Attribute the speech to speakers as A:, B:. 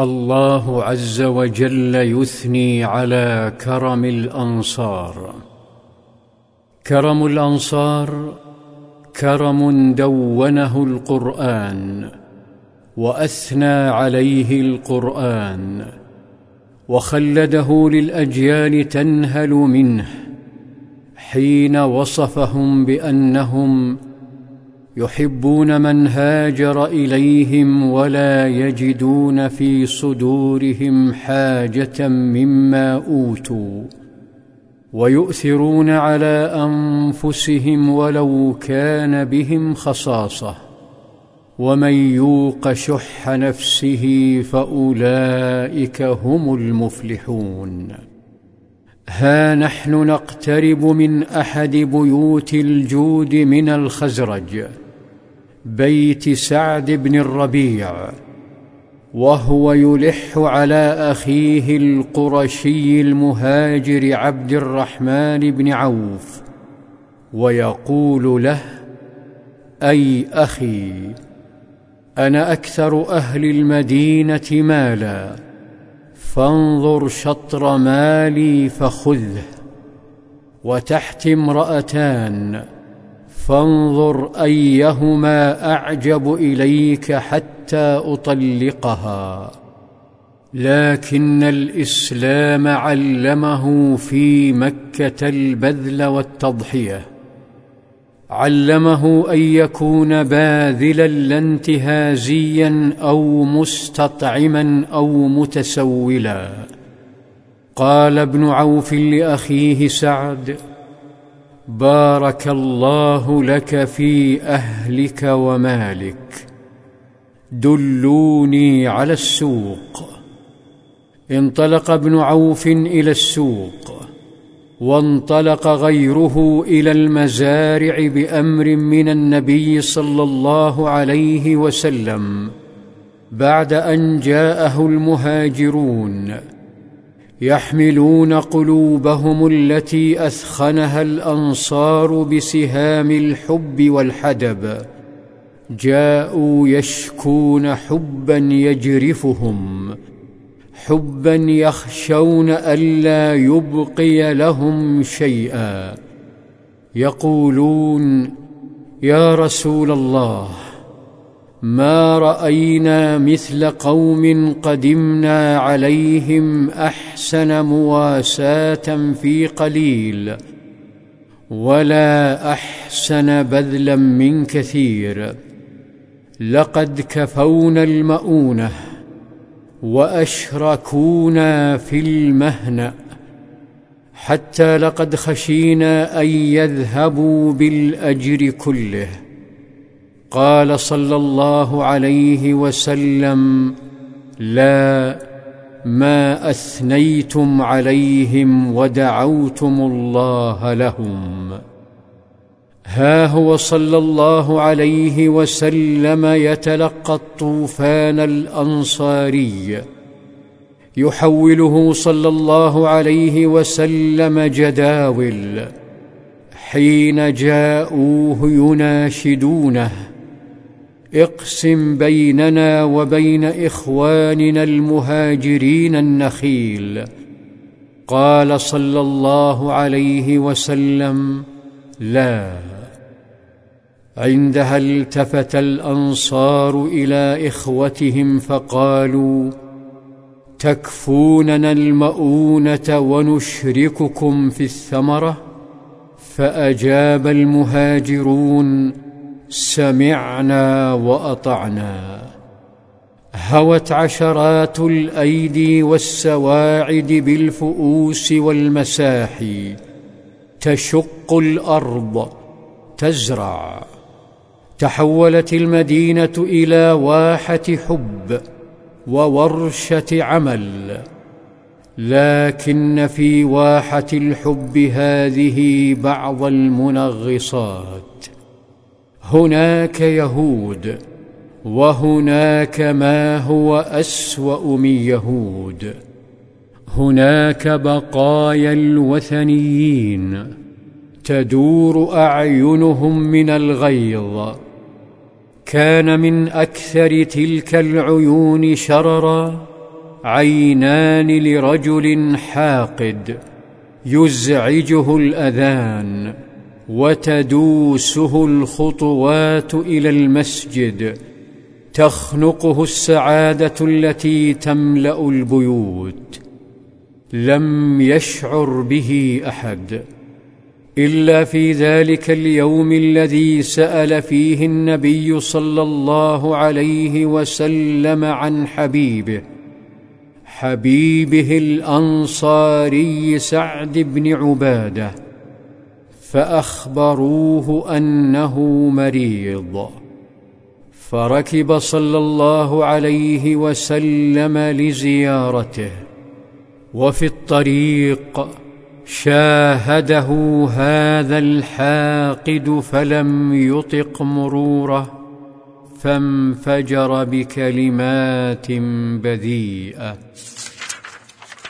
A: الله عز وجل يثني على كرم الأنصار كرم الأنصار كرم دونه القرآن وأثنى عليه القرآن وخلده للأجيال تنهل منه حين وصفهم بأنهم يحبون من هاجر اليهم ولا يجدون في صدورهم حاجه مما اوتوا ويؤثرون على انفسهم ولو كان بهم خصاصه ومن يوق شح نفسه فاولئك هم المفلحون ها نحن نقترب من احد بيوت الجود من الخزرج بيت سعد بن الربيع وهو يلح على اخيه القرشي المهاجر عبد الرحمن بن عوف ويقول له اي اخي انا اكثر اهل المدينه مالا فانظر شطر مالي فخذه وتحت امراتان فانظر ايهما اعجب اليك حتى اطلقها لكن الاسلام علمه في مكه البذل والتضحيه علمه ان يكون باذلا لا انتهازيا او مستطعما او متسولا قال ابن عوف لاخيه سعد بارك الله لك في اهلك ومالك دلوني على السوق انطلق ابن عوف الى السوق وانطلق غيره الى المزارع بامر من النبي صلى الله عليه وسلم بعد ان جاءه المهاجرون يحملون قلوبهم التي اثخنها الانصار بسهام الحب والحدب جاءوا يشكون حبا يجرفهم حبا يخشون الا يبقي لهم شيئا يقولون يا رسول الله ما راينا مثل قوم قدمنا عليهم احسن مواساه في قليل ولا احسن بذلا من كثير لقد كفونا المؤونه واشركونا في المهنا حتى لقد خشينا ان يذهبوا بالاجر كله قال صلى الله عليه وسلم لا ما اثنيتم عليهم ودعوتم الله لهم ها هو صلى الله عليه وسلم يتلقى الطوفان الانصاري يحوله صلى الله عليه وسلم جداول حين جاءوه يناشدونه اقسم بيننا وبين اخواننا المهاجرين النخيل قال صلى الله عليه وسلم لا عندها التفت الانصار الى اخوتهم فقالوا تكفوننا المؤونه ونشرككم في الثمره فاجاب المهاجرون سمعنا واطعنا هوت عشرات الايدي والسواعد بالفؤوس والمساحي تشق الارض تزرع تحولت المدينه الى واحه حب وورشه عمل لكن في واحه الحب هذه بعض المنغصات هناك يهود وهناك ما هو اسوا من يهود هناك بقايا الوثنيين تدور اعينهم من الغيظ كان من اكثر تلك العيون شررا عينان لرجل حاقد يزعجه الاذان وتدوسه الخطوات الى المسجد تخنقه السعاده التي تملا البيوت لم يشعر به احد الا في ذلك اليوم الذي سال فيه النبي صلى الله عليه وسلم عن حبيبه حبيبه الانصاري سعد بن عباده فاخبروه انه مريض فركب صلى الله عليه وسلم لزيارته وفي الطريق شاهده هذا الحاقد فلم يطق مروره فانفجر بكلمات بذيئه